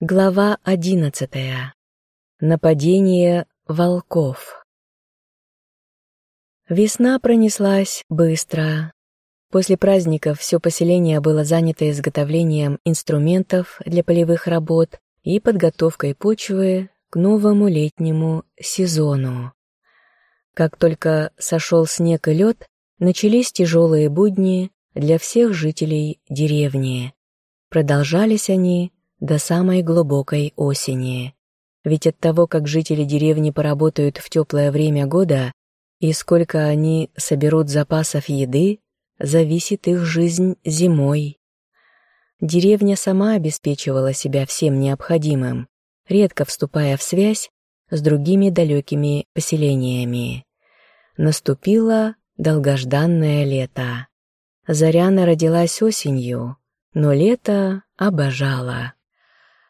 Глава одиннадцатая. Нападение волков. Весна пронеслась быстро. После праздников все поселение было занято изготовлением инструментов для полевых работ и подготовкой почвы к новому летнему сезону. Как только сошел снег и лед, начались тяжелые будни для всех жителей деревни. Продолжались они до самой глубокой осени. Ведь от того, как жители деревни поработают в теплое время года и сколько они соберут запасов еды, зависит их жизнь зимой. Деревня сама обеспечивала себя всем необходимым, редко вступая в связь с другими далекими поселениями. Наступило долгожданное лето. Заряна родилась осенью, но лето обожала.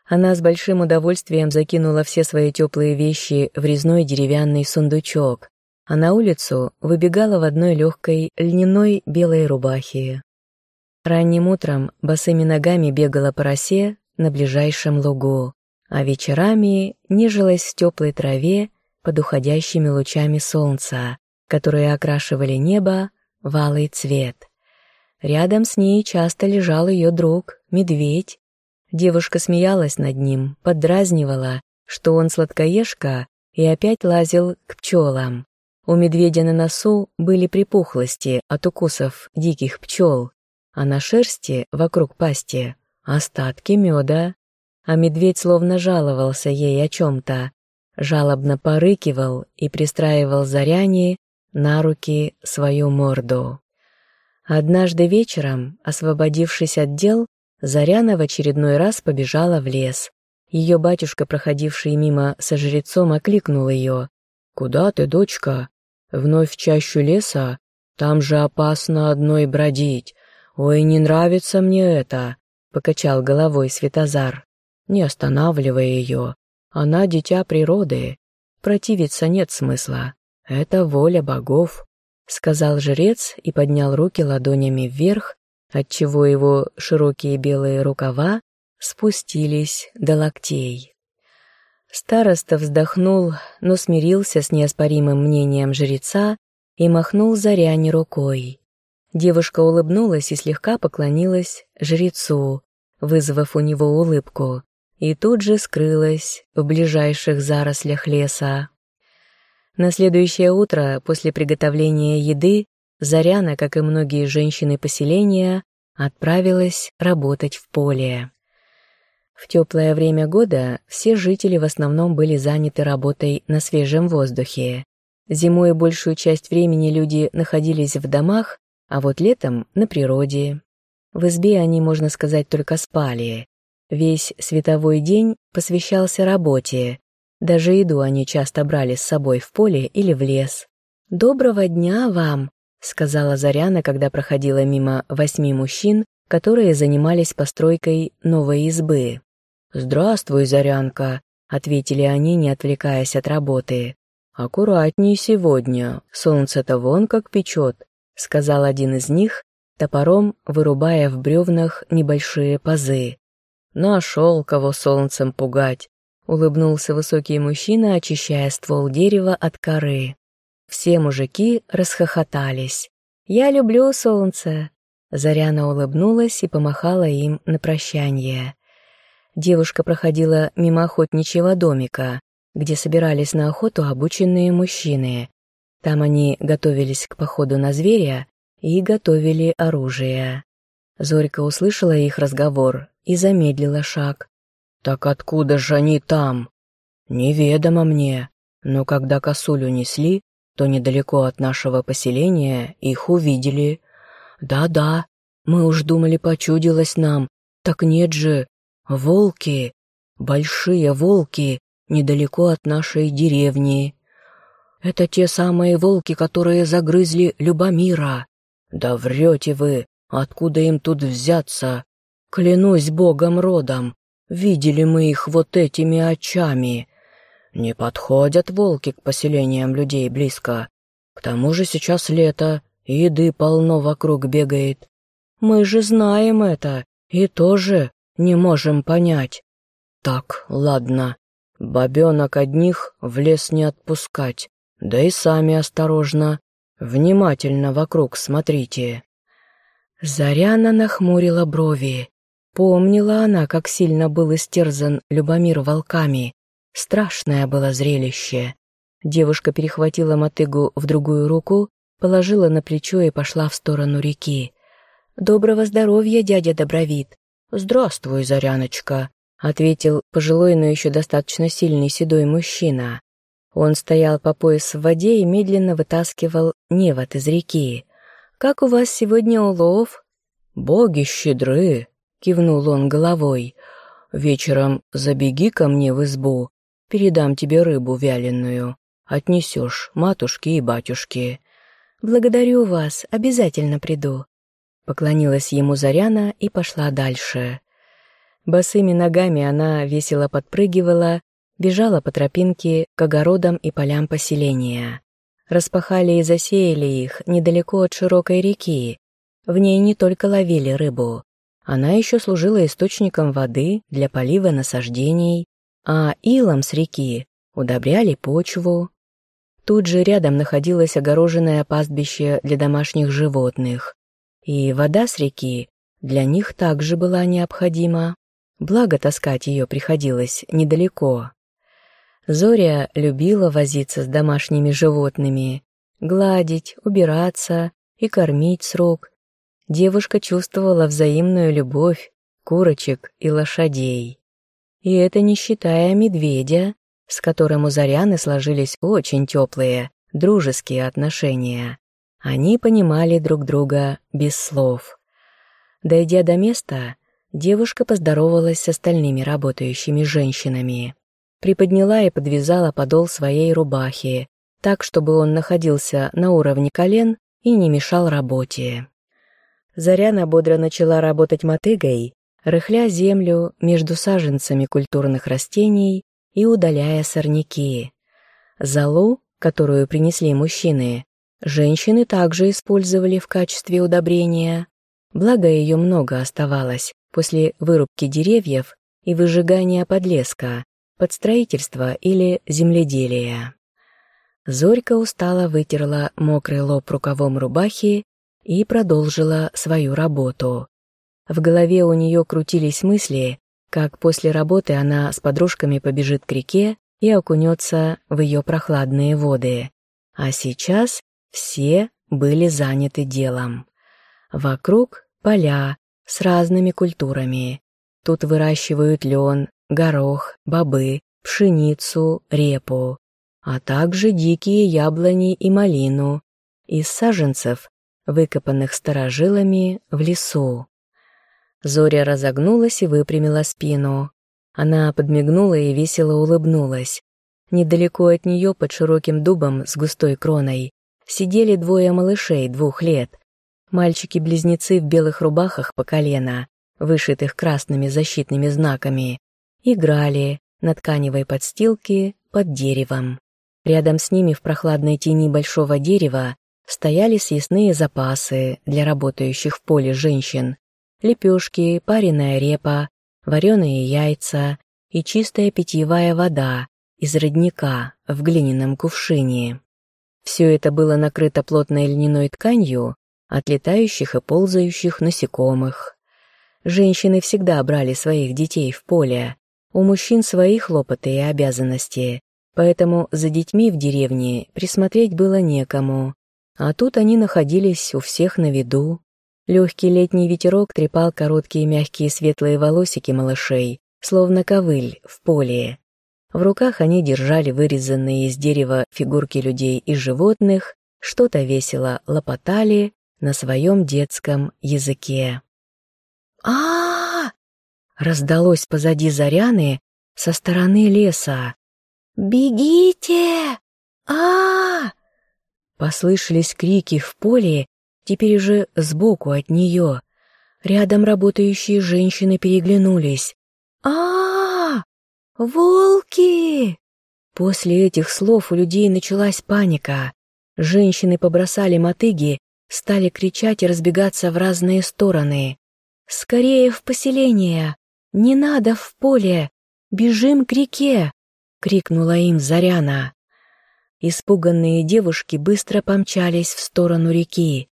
Она с большим удовольствием закинула все свои теплые вещи в резной деревянный сундучок, а на улицу выбегала в одной легкой льняной белой рубахе. Ранним утром босыми ногами бегала по росе на ближайшем лугу, а вечерами нежилась в теплой траве под уходящими лучами солнца, которые окрашивали небо в алый цвет. Рядом с ней часто лежал ее друг, медведь, Девушка смеялась над ним, поддразнивала, что он сладкоежка, и опять лазил к пчелам. У медведя на носу были припухлости от укусов диких пчел, а на шерсти вокруг пасти остатки меда. А медведь словно жаловался ей о чем-то, жалобно порыкивал и пристраивал Заряне на руки свою морду. Однажды вечером, освободившись от дел, Заряна в очередной раз побежала в лес. Ее батюшка, проходивший мимо со жрецом, окликнул ее. «Куда ты, дочка? Вновь в чащу леса? Там же опасно одной бродить. Ой, не нравится мне это!» — покачал головой Светозар. «Не останавливай ее. Она дитя природы. Противиться нет смысла. Это воля богов», — сказал жрец и поднял руки ладонями вверх, отчего его широкие белые рукава спустились до локтей. Староста вздохнул, но смирился с неоспоримым мнением жреца и махнул Заряне рукой. Девушка улыбнулась и слегка поклонилась жрецу, вызвав у него улыбку, и тут же скрылась в ближайших зарослях леса. На следующее утро, после приготовления еды, Заряна, как и многие женщины поселения, отправилась работать в поле. В теплое время года все жители в основном были заняты работой на свежем воздухе. Зимой большую часть времени люди находились в домах, а вот летом — на природе. В избе они, можно сказать, только спали. Весь световой день посвящался работе. Даже еду они часто брали с собой в поле или в лес. «Доброго дня вам!» — сказала Заряна, когда проходила мимо восьми мужчин, которые занимались постройкой новой избы. «Здравствуй, Зарянка», — ответили они, не отвлекаясь от работы. «Аккуратней сегодня, солнце-то вон как печет», — сказал один из них, топором вырубая в бревнах небольшие пазы. «Нашел, кого солнцем пугать», — улыбнулся высокий мужчина, очищая ствол дерева от коры. Все мужики расхохотались. «Я люблю солнце!» Заряна улыбнулась и помахала им на прощание. Девушка проходила мимо охотничьего домика, где собирались на охоту обученные мужчины. Там они готовились к походу на зверя и готовили оружие. Зорька услышала их разговор и замедлила шаг. «Так откуда же они там?» «Неведомо мне, но когда косулю несли, то недалеко от нашего поселения их увидели. Да-да, мы уж думали, почудилось нам. Так нет же, волки, большие волки, недалеко от нашей деревни. Это те самые волки, которые загрызли Любомира. Да врете вы, откуда им тут взяться? Клянусь богом родом, видели мы их вот этими очами. Не подходят волки к поселениям людей близко. К тому же сейчас лето, еды полно вокруг бегает. Мы же знаем это и тоже не можем понять. Так, ладно. Бобенок одних в лес не отпускать, да и сами осторожно. Внимательно вокруг смотрите. Заряна нахмурила брови. Помнила она, как сильно был истерзан Любомир волками. Страшное было зрелище. Девушка перехватила мотыгу в другую руку, положила на плечо и пошла в сторону реки. «Доброго здоровья, дядя Добровид!» «Здравствуй, Заряночка!» — ответил пожилой, но еще достаточно сильный седой мужчина. Он стоял по пояс в воде и медленно вытаскивал невод из реки. «Как у вас сегодня улов?» «Боги щедры!» — кивнул он головой. «Вечером забеги ко мне в избу, передам тебе рыбу вяленую, отнесешь матушке и батюшке». «Благодарю вас, обязательно приду», — поклонилась ему Заряна и пошла дальше. Босыми ногами она весело подпрыгивала, бежала по тропинке к огородам и полям поселения. Распахали и засеяли их недалеко от широкой реки. В ней не только ловили рыбу. Она еще служила источником воды для полива насаждений, а илом с реки удобряли почву. Тут же рядом находилось огороженное пастбище для домашних животных, и вода с реки для них также была необходима. Благо таскать ее приходилось недалеко. Зоря любила возиться с домашними животными, гладить, убираться и кормить с рук. Девушка чувствовала взаимную любовь курочек и лошадей. И это не считая медведя, с которым у Заряны сложились очень теплые, дружеские отношения. Они понимали друг друга без слов. Дойдя до места, девушка поздоровалась с остальными работающими женщинами. Приподняла и подвязала подол своей рубахи, так, чтобы он находился на уровне колен и не мешал работе. Заряна бодро начала работать мотыгой, рыхля землю между саженцами культурных растений и удаляя сорняки. Золу, которую принесли мужчины, женщины также использовали в качестве удобрения, благо ее много оставалось после вырубки деревьев и выжигания подлеска под строительство или земледелие. Зорька устало вытерла мокрый лоб рукавом рубахи и продолжила свою работу. В голове у нее крутились мысли, как после работы она с подружками побежит к реке и окунется в ее прохладные воды. А сейчас все были заняты делом. Вокруг поля с разными культурами. Тут выращивают лен, горох, бобы, пшеницу, репу, а также дикие яблони и малину из саженцев, выкопанных старожилами в лесу. Зоря разогнулась и выпрямила спину. Она подмигнула и весело улыбнулась. Недалеко от нее, под широким дубом с густой кроной, сидели двое малышей двух лет. Мальчики-близнецы в белых рубахах по колено, вышитых красными защитными знаками, играли на тканевой подстилке под деревом. Рядом с ними в прохладной тени большого дерева стояли съестные запасы для работающих в поле женщин, лепешки, пареная репа, вареные яйца и чистая питьевая вода из родника в глиняном кувшине. Все это было накрыто плотной льняной тканью от летающих и ползающих насекомых. Женщины всегда брали своих детей в поле, у мужчин свои хлопоты и обязанности, поэтому за детьми в деревне присмотреть было некому, а тут они находились у всех на виду. Легкий летний ветерок трепал короткие мягкие светлые волосики малышей, словно ковыль в поле. В руках они держали вырезанные из дерева фигурки людей и животных, что-то весело лопотали на своем детском языке. а, раздалось позади Заряны со стороны леса. «Бегите! а, Послышались крики в поле, теперь уже сбоку от нее. Рядом работающие женщины переглянулись. а, Волки!» После этих слов у людей началась паника. Женщины побросали мотыги, стали кричать и разбегаться в разные стороны. «Скорее в поселение! Не надо в поле! Бежим к реке!» — крикнула им Заряна. Испуганные девушки быстро помчались в сторону реки.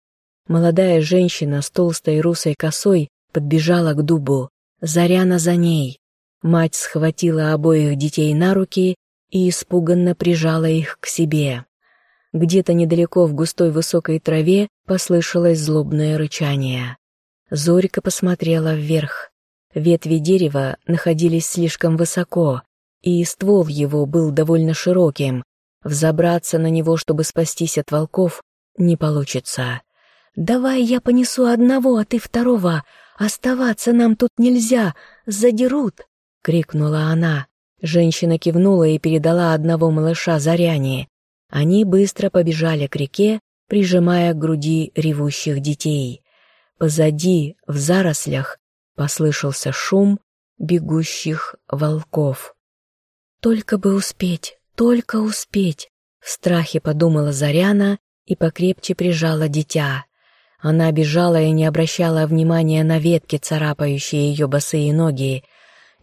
Молодая женщина с толстой русой косой подбежала к дубу. Заряна за ней. Мать схватила обоих детей на руки и испуганно прижала их к себе. Где-то недалеко в густой высокой траве послышалось злобное рычание. Зорька посмотрела вверх. Ветви дерева находились слишком высоко, и ствол его был довольно широким. Взобраться на него, чтобы спастись от волков, не получится. «Давай я понесу одного, а ты второго. Оставаться нам тут нельзя, задерут!» — крикнула она. Женщина кивнула и передала одного малыша Заряне. Они быстро побежали к реке, прижимая к груди ревущих детей. Позади, в зарослях, послышался шум бегущих волков. «Только бы успеть, только успеть!» В страхе подумала Заряна и покрепче прижала дитя. Она бежала и не обращала внимания на ветки, царапающие ее босые ноги.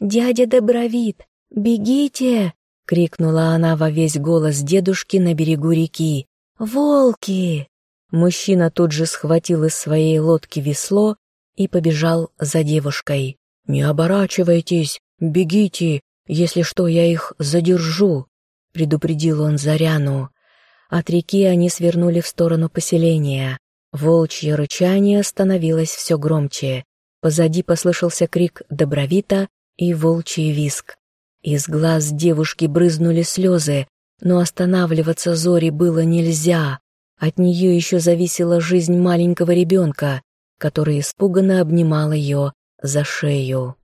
«Дядя Добровид, бегите!» — крикнула она во весь голос дедушки на берегу реки. «Волки!» Мужчина тут же схватил из своей лодки весло и побежал за девушкой. «Не оборачивайтесь, бегите, если что, я их задержу», — предупредил он Заряну. От реки они свернули в сторону поселения. Волчье рычание становилось все громче. Позади послышался крик Добровита и волчий виск. Из глаз девушки брызнули слезы, но останавливаться Зори было нельзя. От нее еще зависела жизнь маленького ребенка, который испуганно обнимал ее за шею.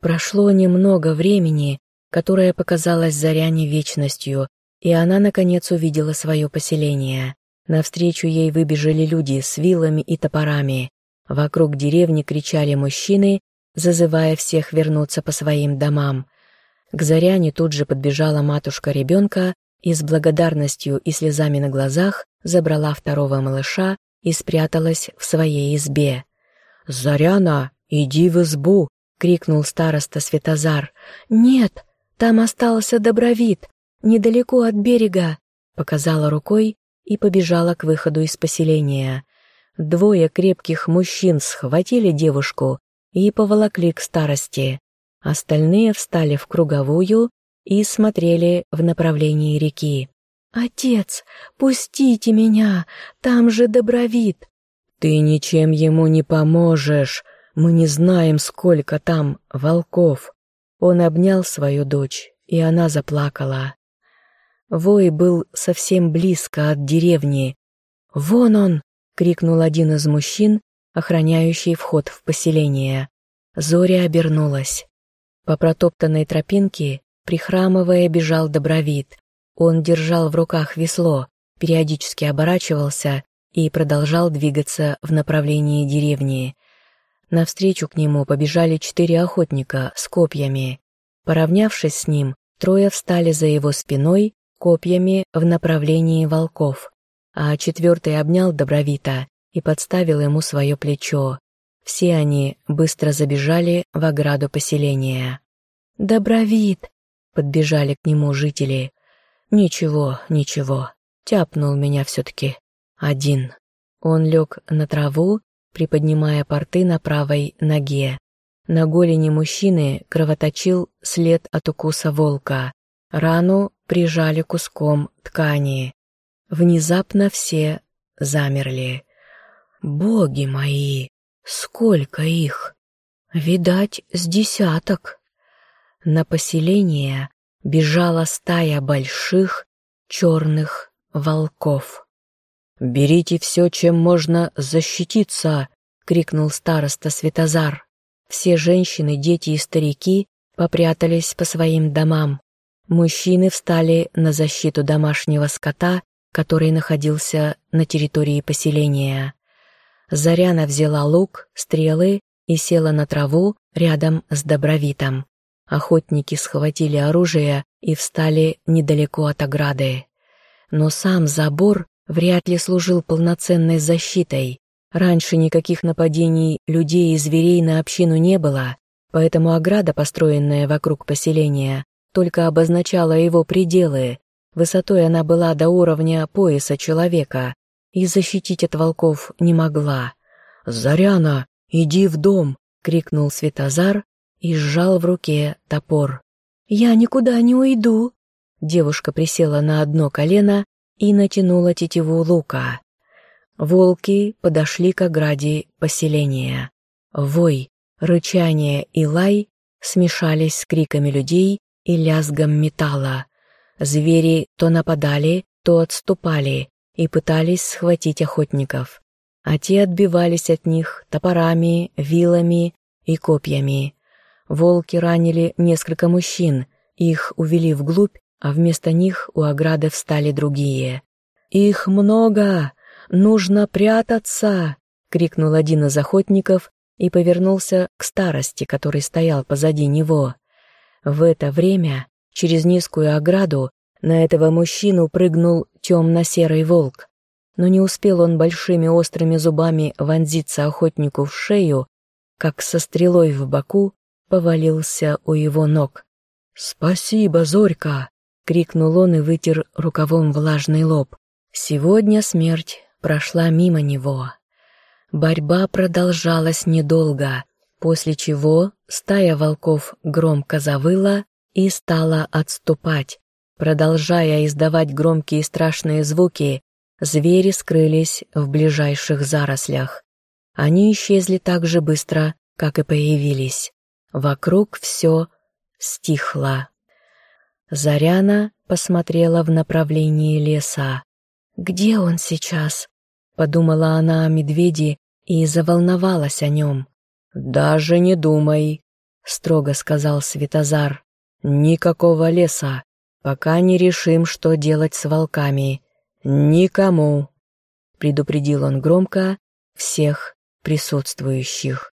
Прошло немного времени, которое показалось Заряне вечностью, и она, наконец, увидела свое поселение. Навстречу ей выбежали люди с вилами и топорами. Вокруг деревни кричали мужчины, зазывая всех вернуться по своим домам. К Заряне тут же подбежала матушка ребенка и с благодарностью и слезами на глазах забрала второго малыша и спряталась в своей избе. «Заряна, иди в избу!» — крикнул староста Светозар. «Нет, там остался Добровид, недалеко от берега», — показала рукой и побежала к выходу из поселения. Двое крепких мужчин схватили девушку и поволокли к старости. Остальные встали в круговую и смотрели в направлении реки. «Отец, пустите меня, там же Добровид!» «Ты ничем ему не поможешь, мы не знаем, сколько там волков!» Он обнял свою дочь, и она заплакала. Вой был совсем близко от деревни. «Вон он!» — крикнул один из мужчин, охраняющий вход в поселение. Зоря обернулась. По протоптанной тропинке, прихрамывая, бежал Добровид. Он держал в руках весло, периодически оборачивался и продолжал двигаться в направлении деревни. Навстречу к нему побежали четыре охотника с копьями. Поравнявшись с ним, трое встали за его спиной копьями в направлении волков, а четвертый обнял Добровита и подставил ему свое плечо. Все они быстро забежали в ограду поселения. «Добровид!» — подбежали к нему жители. «Ничего, ничего, тяпнул меня все-таки. Один». Он лег на траву, приподнимая порты на правой ноге. На голени мужчины кровоточил след от укуса волка. Рану прижали куском ткани. Внезапно все замерли. «Боги мои!» Сколько их? Видать, с десяток. На поселение бежала стая больших черных волков. «Берите все, чем можно защититься!» — крикнул староста Светозар. Все женщины, дети и старики попрятались по своим домам. Мужчины встали на защиту домашнего скота, который находился на территории поселения. Заряна взяла лук, стрелы и села на траву рядом с Добровитом. Охотники схватили оружие и встали недалеко от ограды. Но сам забор вряд ли служил полноценной защитой. Раньше никаких нападений людей и зверей на общину не было, поэтому ограда, построенная вокруг поселения, только обозначала его пределы. Высотой она была до уровня пояса человека и защитить от волков не могла. «Заряна, иди в дом!» — крикнул Светозар и сжал в руке топор. «Я никуда не уйду!» Девушка присела на одно колено и натянула тетиву лука. Волки подошли к ограде поселения. Вой, рычание и лай смешались с криками людей и лязгом металла. Звери то нападали, то отступали и пытались схватить охотников, а те отбивались от них топорами, вилами и копьями. Волки ранили несколько мужчин, их увели вглубь, а вместо них у ограды встали другие. «Их много! Нужно прятаться!» — крикнул один из охотников и повернулся к старости, который стоял позади него. В это время через низкую ограду на этого мужчину прыгнул темно-серый волк. Но не успел он большими острыми зубами вонзиться охотнику в шею, как со стрелой в боку повалился у его ног. «Спасибо, Зорька!» — крикнул он и вытер рукавом влажный лоб. Сегодня смерть прошла мимо него. Борьба продолжалась недолго, после чего стая волков громко завыла и стала отступать. Продолжая издавать громкие страшные звуки, звери скрылись в ближайших зарослях. Они исчезли так же быстро, как и появились. Вокруг все стихло. Заряна посмотрела в направлении леса. «Где он сейчас?» — подумала она о медведе и заволновалась о нем. «Даже не думай», — строго сказал Светозар. «Никакого леса, пока не решим, что делать с волками. Никому!» Предупредил он громко всех присутствующих.